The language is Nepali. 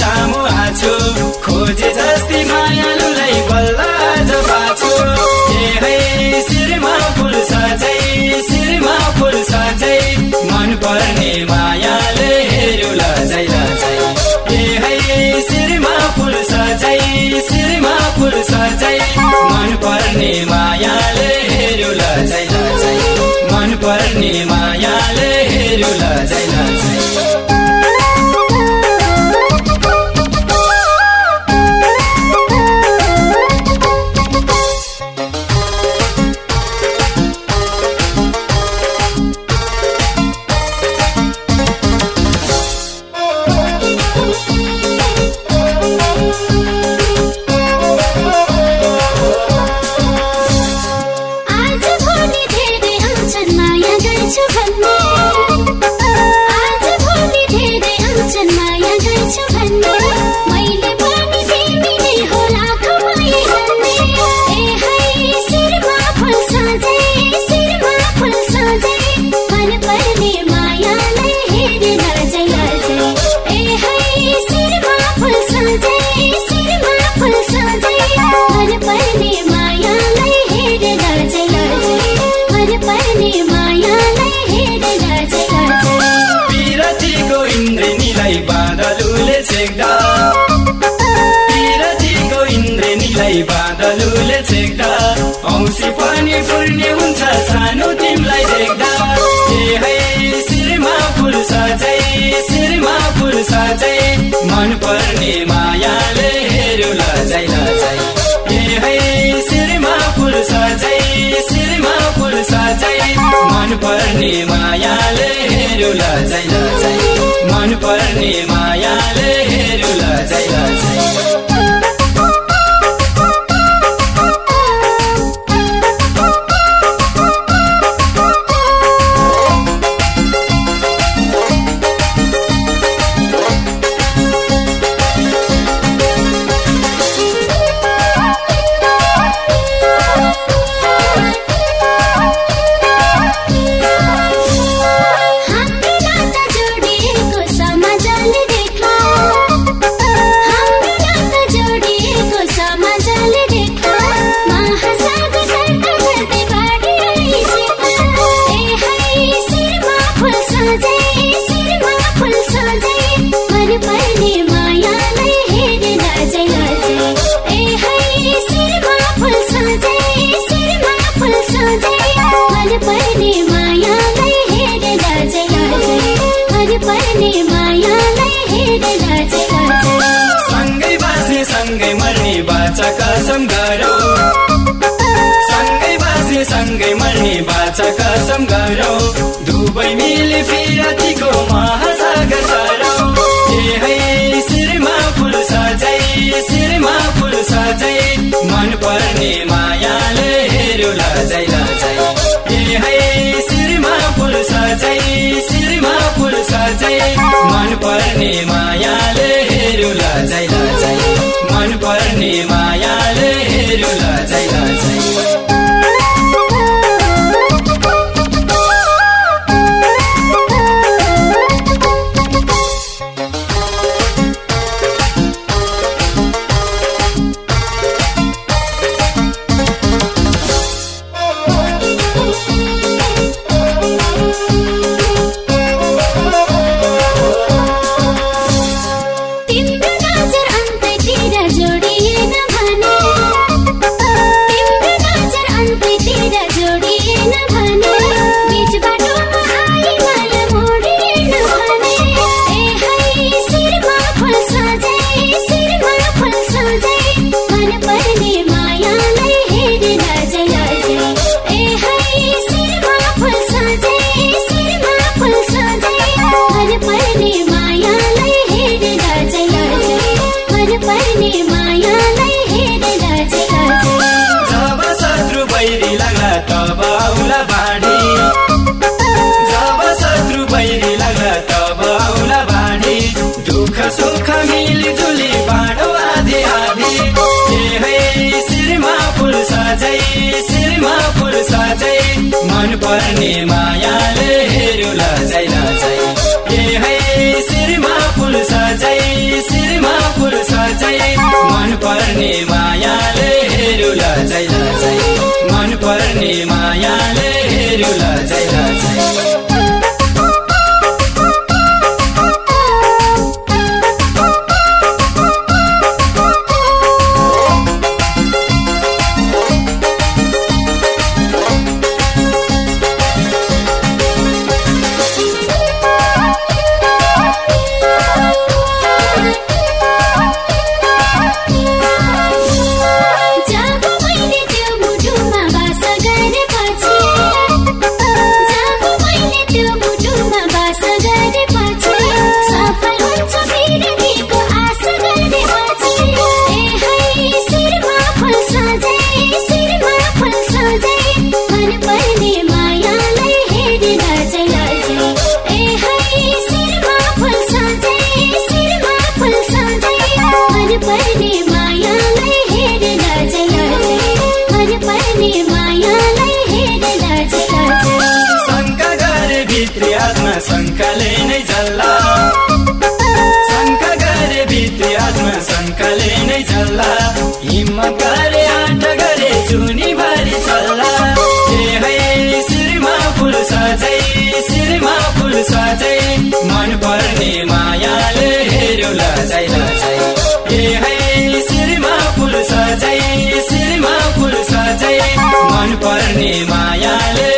सामु आछु। खोजे जस्तै मायालुलाई बल्ल आज ए है शिरमा फुल सजै शिरमा फुल सजै। मन पर्ने मायाले हेर्यो लजै लजै। ए है शिरमा फुल सजै शिरमा फुल सजै। मन पर्ने मायाले हेर्यो लजै लजै। मन पर्ने मायाले हेर्यो लजै जैला बादलुले छेक्दा औँसी पनि फुर्ने हुन्छ सानो तिमीलाई देख्दा ए है शिरमा फुल सजै शिरमा फुल सजै मन पर्ने मायाले हेर्यो लजाइ लजाइ ए है शिरमा फुल सजै शिरमा फुल सजै मन पर्ने मायाले हेर्यो लजाइ लजाइ मन पर्ने मायाले कसम गरौ सँगै बाजे सँगै मर्ने बाचा कसम गरौ दुवै मिली फिरतीको महासागर तरौ ए है शिरमा फुल सजै शिरमा फुल सजै। मन पर्ने मायाले हेर्यो लजै लजै। ए है शिरमा फुल सजै शिरमा फुल सजै। मन पर्ने मायाले हेर्यो लजै लजै। मन पर्ने मायाले हेर्यो लजाइ लजाइ। ए है शिरमा फुल सजाइ शिरमा फुल सजाइ। मन पर्ने मायाले हेर्यो लजाइ लजाइ। मन पर्ने मायाले हेर्यो लजाइ शङ्काले नै जल्ला। शङ्का गरे भित्री आत्मा शङ्काले नै जल्ला। हिम्मत गरे आँट गरे चुनी भारी चल्ला शिरमा फुल सजै शिरमा फुल सजै। मन पर्ने मायाले हेर्यो लजाइ लजाइ। हे है शिरमा फुल सजै शिरमा फुल सजै। मन पर्ने मायाले